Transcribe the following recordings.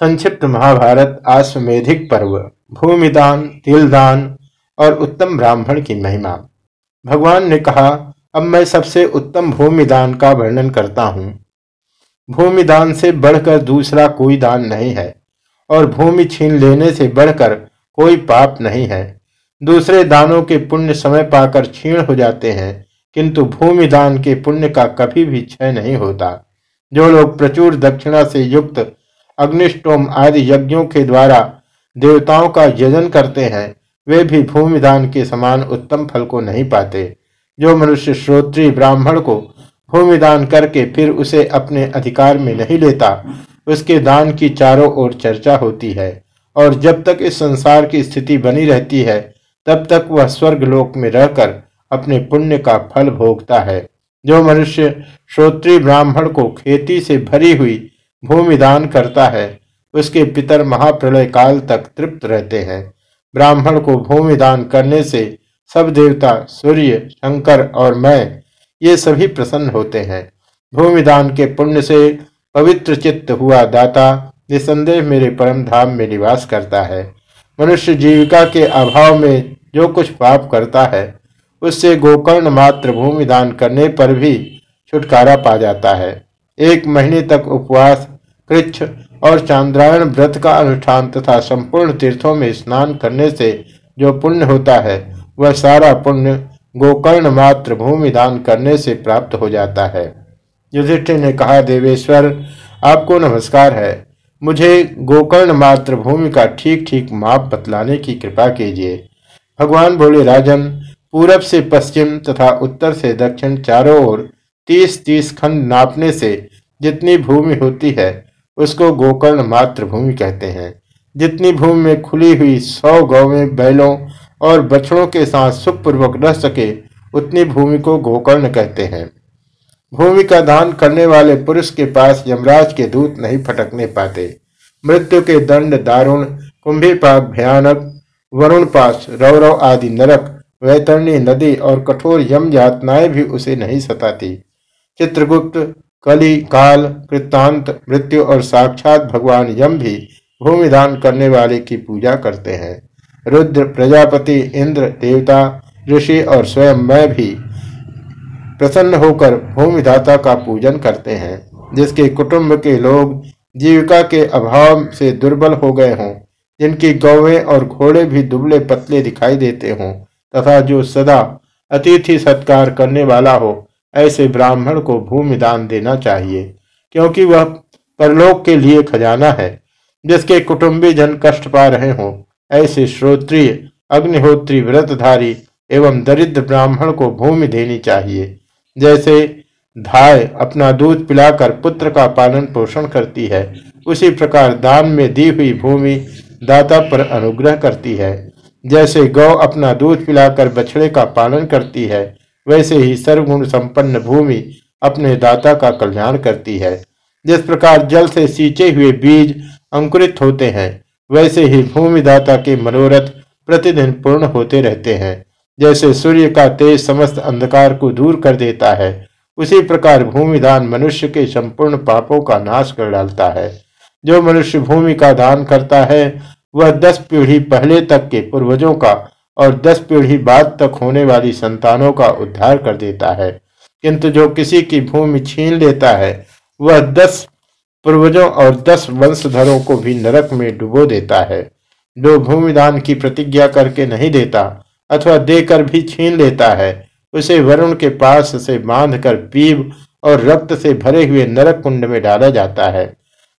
संक्षिप्त महाभारत आश्वेधिक पर्व, भूमिदान, तिलदान और उत्तम ब्राह्मण की महिमा। भगवान ने कहा, अब मैं सबसे उत्तम भूमिदान का वर्णन करता हूँ। भूमिदान से बढ़कर दूसरा कोई दान नहीं है और भूमि छीन लेने से बढ़कर कोई पाप नहीं है। दूसरे दानों के पुण्य समय पाकर छीण हो जाते हैं, किंतु भूमिदान के पुण्य का कभी भी क्षय नहीं होता। जो लोग प्रचुर दक्षिणा से युक्त अग्निष्टोम आदि यज्ञों के द्वारा देवताओं का यजन करते हैं, वे भी भूमिदान के समान उत्तम फल को नहीं पाते। जो मनुष्य श्रोत्री ब्राह्मण को भूमिदान करके फिर उसे अपने अधिकार में नहीं लेता, उसके दान की चारों ओर चर्चा होती है, और जब तक इस संसार की स्थिति बनी रहती है, तब तक वह स्वर्ग लोक में रहकर अपने पुण्य का फल भोगता है। जो मनुष्य श्रोत्री ब्राह्मण को खेती से भरी हुई भूमि दान करता है, उसके पितर महाप्रलय काल तक तृप्त रहते हैं। ब्राह्मण को भूमिदान करने से सब देवता, सूर्य, शंकर और मैं, ये सभी प्रसन्न होते हैं। भूमिदान के पुण्य से पवित्र चित्त हुआ दाता, निसंदेह मेरे परम धाम में निवास करता है। मनुष्य जीविका के अभाव में जो कुछ पाप करता है, उससे गोकर्ण मात्र भूमिदान करने पर भी छुटकारा पा जाता है। एक महीने तक उपवास, कृच्छ और चांद्रायण व्रत का अनुष्ठान तथा संपूर्ण तीर्थों में स्नान करने से जो पुण्य होता है, वह सारा पुण्य गोकर्ण मात्र भूमि दान करने से प्राप्त हो जाता है। युधिष्ठिर ने कहा, देवेश्वर, आपको नमस्कार है। मुझे गोकर्ण मात्र भूमि का ठीक ठीक माप बतलाने की कृपा कीजिए। भगवान बोले, राजन, पूरब से पश्चिम तथा उत्तर से दक्षिण चारों ओर तीस तीस खंड नापने से जितनी भूमि होती है, उसको गोकर्ण मात्र भूमि कहते हैं। जितनी भूमि में खुली हुई सौ गौवें, बैलों और बछड़ों के साथ सुखपूर्वक रह सके, उतनी भूमि को गोकर्ण कहते हैं। भूमि का दान करने वाले पुरुष के पास यमराज के दूत नहीं फटकने पाते। मृत्यु के दंड, दारुण कुंभीपाक भयानक वरुण पास रौरव आदि नरक, वैतरणी नदी और कठोर यम यातनाएँ भी उसे नहीं सताती। चित्रगुप्त, कली, काल कृतांत मृत्यु और साक्षात भगवान यम भी भूमिदान करने वाले की पूजा करते हैं। रुद्र, प्रजापति, इंद्र, देवता, ऋषि और स्वयं मैं भी प्रसन्न होकर भूमिदाता का पूजन करते हैं, जिसके कुटुंब के लोग जीविका के अभाव से दुर्बल हो गए हों। जिनकी गौवें और घोड़े भी दुबले पतले दिखाई देते हों, तथा जो सदा अतिथि सत्कार करने वाला हो ऐसे ब्राह्मण को भूमि दान देना चाहिए, क्योंकि वह परलोक के लिए खजाना है, जिसके कुटुंबी जन कष्ट पा रहे हों। ऐसे श्रोत्रिय, अग्निहोत्री, व्रतधारी एवं दरिद्र ब्राह्मण को भूमि देनी चाहिए। जैसे धाय अपना दूध पिलाकर पुत्र का पालन पोषण करती है, उसी प्रकार दान में दी हुई भूमि दाता पर अनुग्रह करती है। जैसे गौ अपना दूध पिलाकर बछड़े का पालन करती है वैसे ही सर्वगुण संपन्न भूमि अपने दाता का कल्याण करती है। जिस प्रकार जल से सींचे हुए बीज अंकुरित होते हैं, वैसे ही भूमि दाता के मनोरथ प्रतिदिन पूर्ण होते रहते हैं। जैसे सूर्य का तेज समस्त अंधकार को दूर कर देता है, उसी प्रकार भूमि दान मनुष्य के संपूर्ण पापों का नाश कर डालता है। जो मनुष्य भूमि का दान करता है, वह दस पीढ़ी पहले तक के पूर्वजों का और दस पीढ़ी बाद तक होने वाली संतानों का उद्धार कर देता है। किंतु जो किसी की भूमि छीन लेता है, वह दस पूर्वजों और दस वंशधरों को भी नरक में डुबो देता है। जो भूमिदान की प्रतिज्ञा करके नहीं देता, अथवा देकर भी छीन लेता है, उसे वरुण के पास से बांधकर पीब और रक्त से भरे हुए नरक कुंड में डाला जाता है,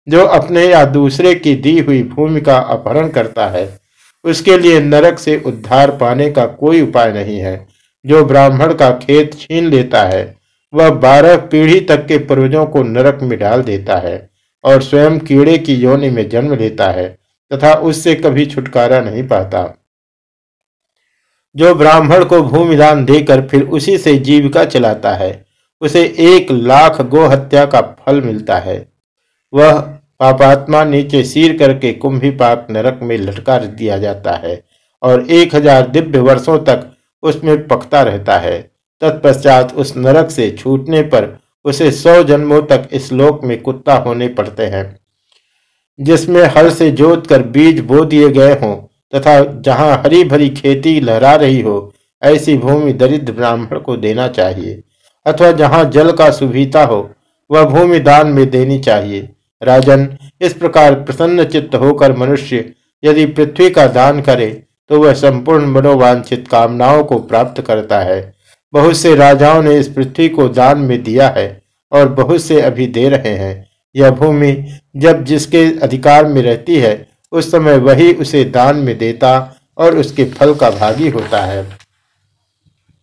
जो अपने या दूसरे की दी हुई भूमि का अपहरण करता है। उसके लिए नरक से उद्धार पाने का कोई उपाय नहीं है। जो ब्राह्मण का खेत छीन लेता है, वह बारह पीढ़ी तक के पूर्वजों को नरक में डाल देता है और स्वयं कीड़े की योनि में जन्म लेता है तथा उससे कभी छुटकारा नहीं पाता। जो ब्राह्मण को भूमिदान देकर फिर उसी से जीविका चलाता है, उसे एक लाख गोहत्या का फल मिलता है। वह पापात्मा नीचे सीर करके कुंभी पाक नरक में लटका दिया जाता है और एक हज़ार दिव्य वर्षों तक उसमें पकता रहता है। तत्पश्चात उस नरक से छूटने पर उसे सौ जन्मों तक इस लोक में कुत्ता होने पड़ते हैं, जिसमें हल से जोत कर बीज बो दिए गए हों तथा जहाँ हरी भरी खेती लहरा रही हो, ऐसी भूमि दरिद्र ब्राह्मण को देना चाहिए, अथवा जहाँ जल का सुविधा हो, वह भूमि दान में देनी चाहिए। राजन, इस प्रकार प्रसन्न चित्त होकर मनुष्य यदि पृथ्वी का दान करे तो वह संपूर्ण मनोवांछित कामनाओं को प्राप्त करता है। बहुत से राजाओं ने इस पृथ्वी को दान में दिया है और बहुत से अभी दे रहे हैं। यह भूमि जब जिसके अधिकार में रहती है, उस समय वही उसे दान में देता और उसके फल का भागी होता है।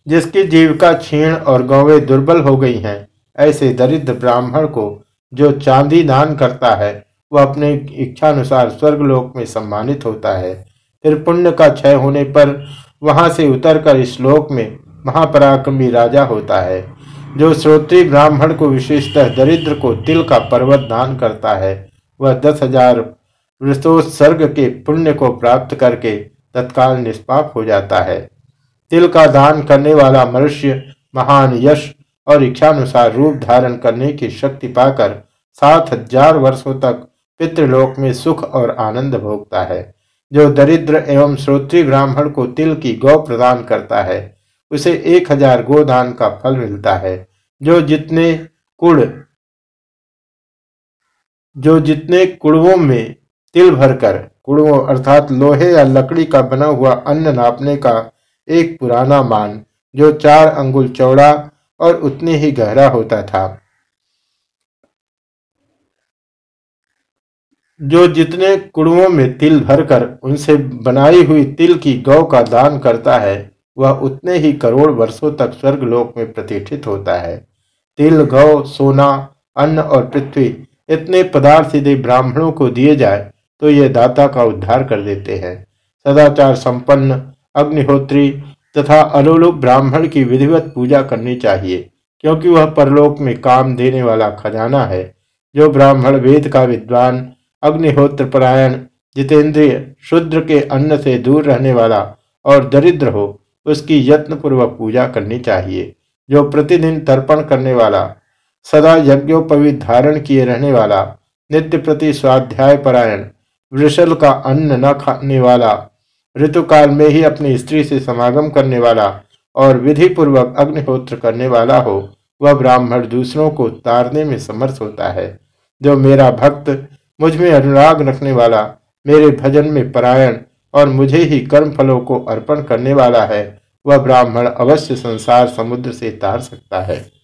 जिसकी जीविका क्षीण और गौवे दुर्बल हो गई हैं, ऐसे दरिद्र ब्राह्मण को जो चांदी दान करता है, वह अपने इच्छानुसार स्वर्गलोक में सम्मानित होता है। फिर पुण्य का क्षय होने पर वहाँ से उतरकर इस लोक में महापराक्रमी राजा होता है, जो श्रोत्री ब्राह्मण को विशेषतः दरिद्र को तिल का पर्वत दान करता है। वह दस हज़ार वृषोत्सर्ग के पुण्य को प्राप्त करके तत्काल निष्पाप हो जाता है। तिल का दान करने वाला मनुष्य महान यश और इच्छानुसार रूप धारण करने की शक्ति पाकर सात हज़ार वर्षों तक पितृलोक में सुख और आनंद भोगता है, जो दरिद्र एवं श्रोत्री ब्राह्मण को तिल की गौ प्रदान करता है। उसे एक हज़ार गोदान का फल मिलता है। जो जितने कुड़ जो जितने कुड़वों में तिल भरकर, कुड़वों अर्थात लोहे या लकड़ी का बना हुआ अन्न नापने का एक पुराना मान, जो चार अंगुल चौड़ा और उतने ही गहरा होता था। जो जितने कुड़ुओं में तिल भरकर उनसे बनाई हुई तिल की गौ का दान करता है, वह उतने ही करोड़ वर्षों तक स्वर्गलोक में प्रतिष्ठित होता है। तिल, गौ, सोना, अन्न और पृथ्वी इतने पदार्थ यदि ब्राह्मणों को दिए जाए तो ये दाता का उद्धार कर देते हैं। सदाचार संपन्न, अग्निहोत्री तथा अलोलुप ब्राह्मण की विधिवत पूजा करनी चाहिए, क्योंकि वह परलोक में काम देने वाला खजाना है, जो ब्राह्मण वेद का विद्वान अग्निहोत्र परायण, जितेंद्रिय, शुद्र के अन्न से दूर रहने वाला और दरिद्र हो, उसकी यत्न पूर्वक पूजा करनी चाहिए। जो प्रतिदिन तर्पण करने वाला, सदा यज्ञोपवित धारण किए रहने वाला, नित्य प्रति स्वाध्याय परायण, वृषल का अन्न न खाने वाला, ऋतुकाल में ही अपनी स्त्री से समागम करने वाला और विधि पूर्वक अग्निहोत्र करने वाला हो, वह ब्राह्मण दूसरों को तारने में समर्थ होता है। जो मेरा भक्त मुझमें अनुराग रखने वाला, मेरे भजन में परायण और मुझे ही कर्म फलों को अर्पण करने वाला है, वह ब्राह्मण अवश्य संसार समुद्र से तार सकता है।